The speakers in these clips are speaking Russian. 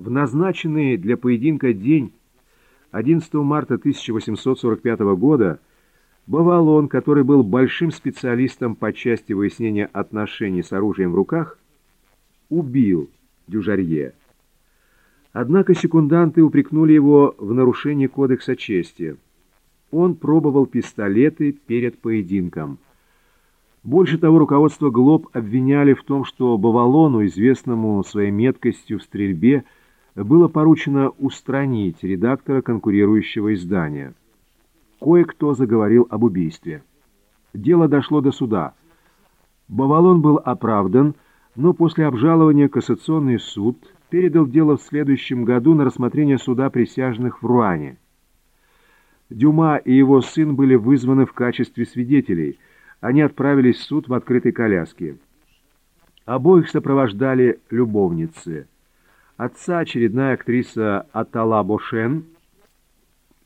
В назначенный для поединка день 11 марта 1845 года Бавалон, который был большим специалистом по части выяснения отношений с оружием в руках, убил Дюжарье. Однако секунданты упрекнули его в нарушении кодекса чести. Он пробовал пистолеты перед поединком. Больше того, руководство ГЛОБ обвиняли в том, что Бавалону, известному своей меткостью в стрельбе, было поручено устранить редактора конкурирующего издания. Кое-кто заговорил об убийстве. Дело дошло до суда. Бавалон был оправдан, но после обжалования Кассационный суд передал дело в следующем году на рассмотрение суда присяжных в Руане. Дюма и его сын были вызваны в качестве свидетелей. Они отправились в суд в открытой коляске. Обоих сопровождали любовницы. Отца очередная актриса Атала Бошен,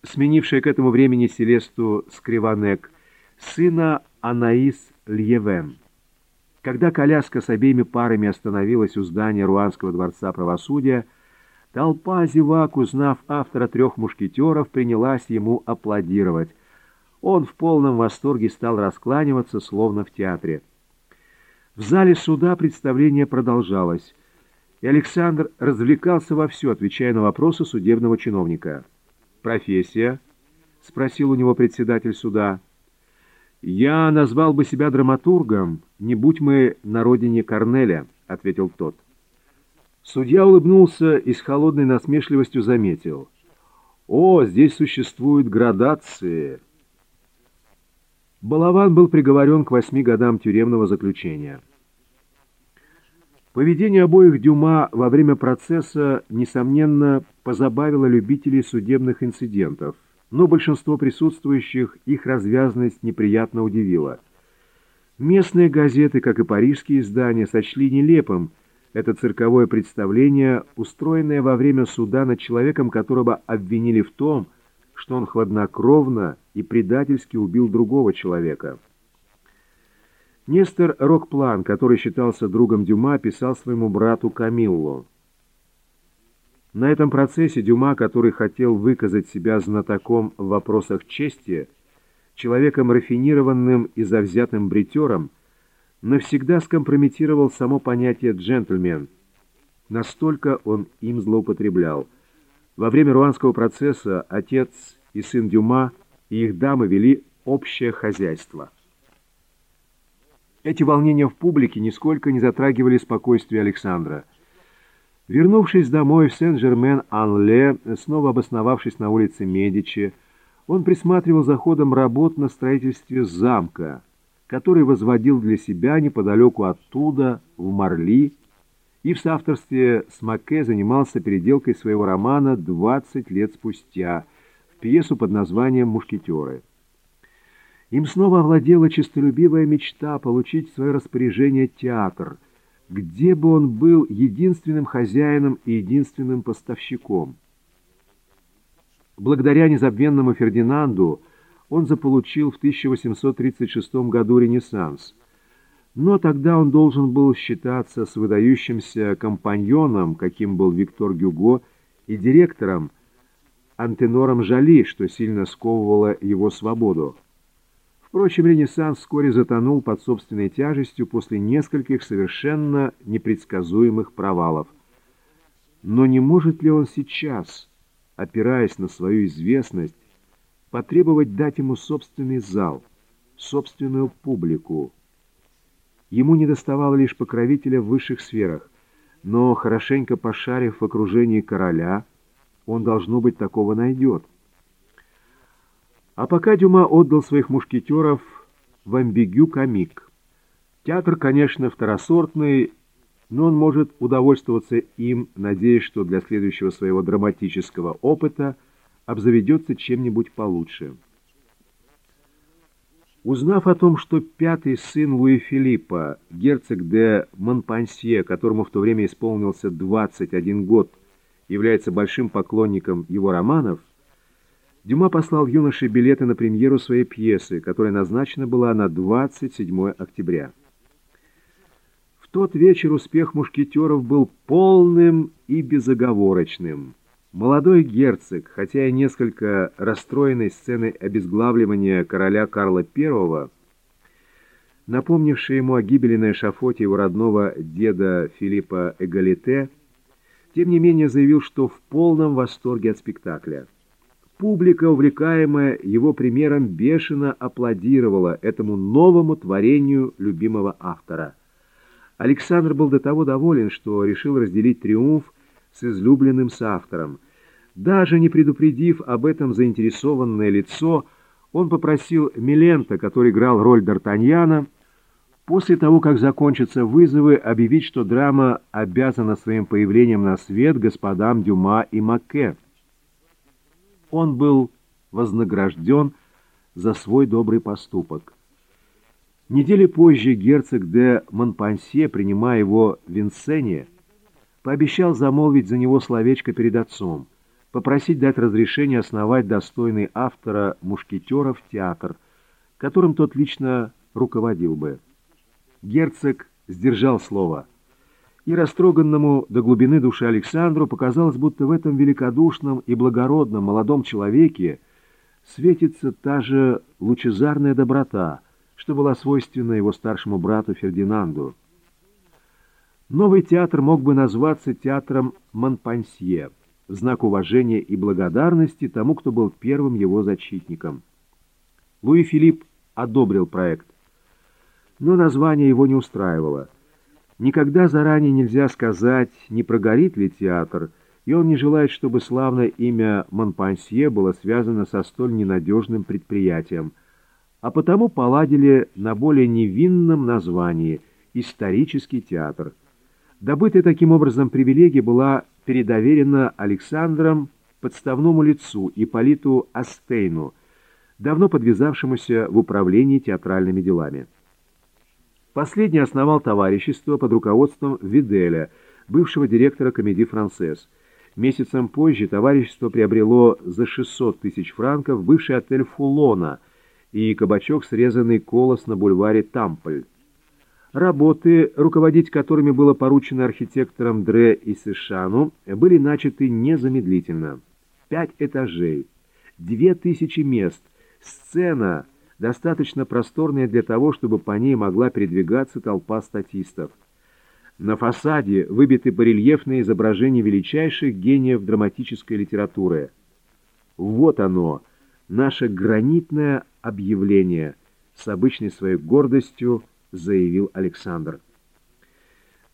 сменившая к этому времени Селесту Скриванек, сына Анаис Льевен. Когда коляска с обеими парами остановилась у здания Руанского дворца правосудия, толпа зевак, узнав автора трех мушкетеров, принялась ему аплодировать. Он в полном восторге стал раскланиваться, словно в театре. В зале суда представление продолжалось, и Александр развлекался вовсю, отвечая на вопросы судебного чиновника. «Профессия?» — спросил у него председатель суда. «Я назвал бы себя драматургом, не будь мы на родине Корнеля», — ответил тот. Судья улыбнулся и с холодной насмешливостью заметил. «О, здесь существуют градации!» Балаван был приговорен к восьми годам тюремного заключения. Поведение обоих Дюма во время процесса, несомненно, позабавило любителей судебных инцидентов но большинство присутствующих их развязность неприятно удивила. Местные газеты, как и парижские издания, сочли нелепым это цирковое представление, устроенное во время суда над человеком, которого обвинили в том, что он хладнокровно и предательски убил другого человека. Нестор Рокплан, который считался другом Дюма, писал своему брату Камиллу. На этом процессе Дюма, который хотел выказать себя знатоком в вопросах чести, человеком рафинированным и завзятым бритером, навсегда скомпрометировал само понятие «джентльмен». Настолько он им злоупотреблял. Во время руанского процесса отец и сын Дюма и их дамы вели общее хозяйство. Эти волнения в публике нисколько не затрагивали спокойствие Александра – Вернувшись домой в Сен-Жермен-Ан-Ле, снова обосновавшись на улице Медичи, он присматривал за ходом работ на строительстве замка, который возводил для себя неподалеку оттуда, в Марли, и в соавторстве с Маке занимался переделкой своего романа «20 лет спустя» в пьесу под названием «Мушкетеры». Им снова овладела честолюбивая мечта получить в свое распоряжение театр – где бы он был единственным хозяином и единственным поставщиком. Благодаря незабвенному Фердинанду он заполучил в 1836 году Ренессанс, но тогда он должен был считаться с выдающимся компаньоном, каким был Виктор Гюго, и директором Антенором Жали, что сильно сковывало его свободу. Впрочем, Ренессанс вскоре затонул под собственной тяжестью после нескольких совершенно непредсказуемых провалов. Но не может ли он сейчас, опираясь на свою известность, потребовать дать ему собственный зал, собственную публику? Ему не доставало лишь покровителя в высших сферах, но, хорошенько пошарив в окружении короля, он, должно быть, такого найдет. А пока Дюма отдал своих мушкетеров в амбигю-комик. Театр, конечно, второсортный, но он может удовольствоваться им, надеясь, что для следующего своего драматического опыта обзаведется чем-нибудь получше. Узнав о том, что пятый сын Луи Филиппа, герцог де Монпансье, которому в то время исполнился 21 год, является большим поклонником его романов, Дюма послал юноше билеты на премьеру своей пьесы, которая назначена была на 27 октября. В тот вечер успех мушкетеров был полным и безоговорочным. Молодой герцог, хотя и несколько расстроенный сценой обезглавливания короля Карла I, напомнивший ему о гибели на эшафоте его родного деда Филиппа Эгалите, тем не менее заявил, что в полном восторге от спектакля. Публика, увлекаемая его примером, бешено аплодировала этому новому творению любимого автора. Александр был до того доволен, что решил разделить триумф с излюбленным соавтором. Даже не предупредив об этом заинтересованное лицо, он попросил Милента, который играл роль Д'Артаньяна, после того, как закончатся вызовы, объявить, что драма обязана своим появлением на свет господам Дюма и Маке. Он был вознагражден за свой добрый поступок. Недели позже герцог де Монпансье, принимая его в Винсене, пообещал замолвить за него словечко перед отцом, попросить дать разрешение основать достойный автора мушкетеров театр, которым тот лично руководил бы. Герцог сдержал слово, и растроганному до глубины души Александру показалось, будто в этом великодушном и благородном молодом человеке светится та же лучезарная доброта, что была свойственна его старшему брату Фердинанду. Новый театр мог бы назваться театром Монпансье, в знак уважения и благодарности тому, кто был первым его защитником. Луи Филипп одобрил проект, но название его не устраивало. Никогда заранее нельзя сказать, не прогорит ли театр, и он не желает, чтобы славное имя Монпансье было связано со столь ненадежным предприятием, а потому поладили на более невинном названии «Исторический театр». Добытая таким образом привилегия была передоверена Александром подставному лицу Ипполиту Астейну, давно подвязавшемуся в управлении театральными делами. Последний основал товарищество под руководством Виделя, бывшего директора комедии «Францесс». Месяцем позже товарищество приобрело за 600 тысяч франков бывший отель «Фулона» и кабачок «Срезанный колос» на бульваре Тампль. Работы, руководить которыми было поручено архитекторам Дре и Сышану, были начаты незамедлительно. Пять этажей, две тысячи мест, сцена, достаточно просторная для того, чтобы по ней могла передвигаться толпа статистов. На фасаде выбиты барельефные изображения величайших гениев драматической литературы. Вот оно, наше гранитное объявление, с обычной своей гордостью – заявил Александр.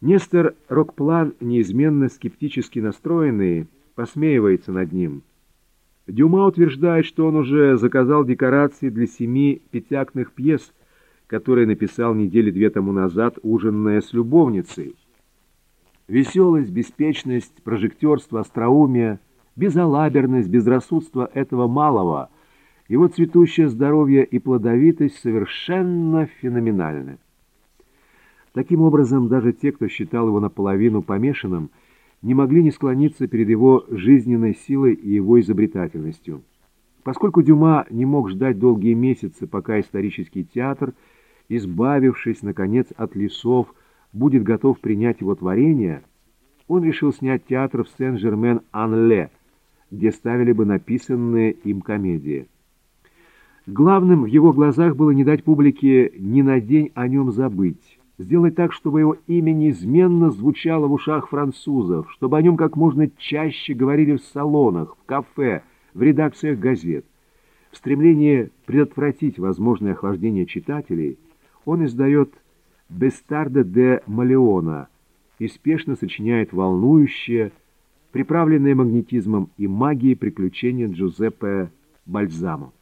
Нестор Рокплан, неизменно скептически настроенный, посмеивается над ним. Дюма утверждает, что он уже заказал декорации для семи пятиактных пьес, которые написал недели две тому назад, ужинная с любовницей. Веселость, беспечность, прожектерство, остроумие, безалаберность, безрассудство этого малого, его цветущее здоровье и плодовитость совершенно феноменальны. Таким образом, даже те, кто считал его наполовину помешанным, не могли не склониться перед его жизненной силой и его изобретательностью. Поскольку Дюма не мог ждать долгие месяцы, пока исторический театр, избавившись, наконец, от лесов, будет готов принять его творение, он решил снять театр в Сен-Жермен-Ан-Ле, где ставили бы написанные им комедии. Главным в его глазах было не дать публике ни на день о нем забыть, сделать так, чтобы его имя неизменно звучало в ушах французов, чтобы о нем как можно чаще говорили в салонах, в кафе, в редакциях газет. В стремлении предотвратить возможное охлаждение читателей он издает «Бестарда де Малеона» и спешно сочиняет волнующее, приправленное магнетизмом и магией приключения Джузеппе Бальзамо.